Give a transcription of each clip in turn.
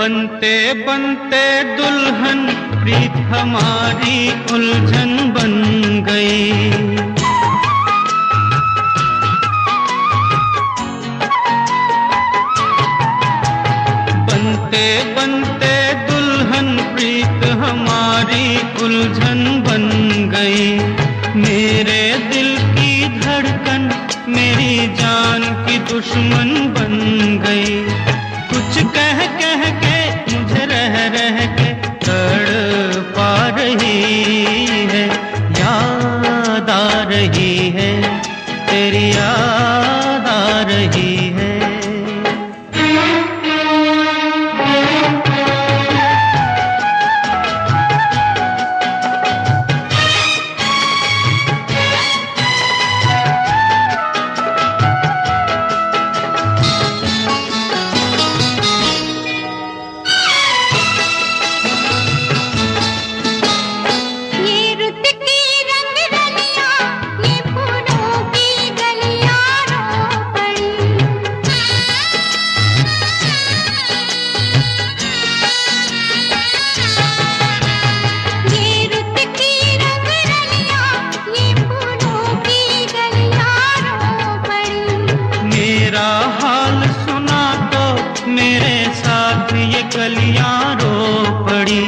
बनते बनते दुल्हन प्रीत हमारी उलझन बन गई। बनते बनते दुल्हन प्रीत हमारी उलझन बन गई। मेरे दिल की धड़कन, मेरी जान की दुश्मन बन गई। कुछ कह कह कलियाँ रो पड़ी।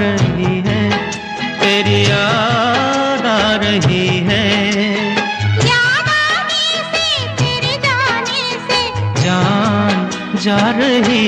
रही है है तेरी रही है। जाने जा रही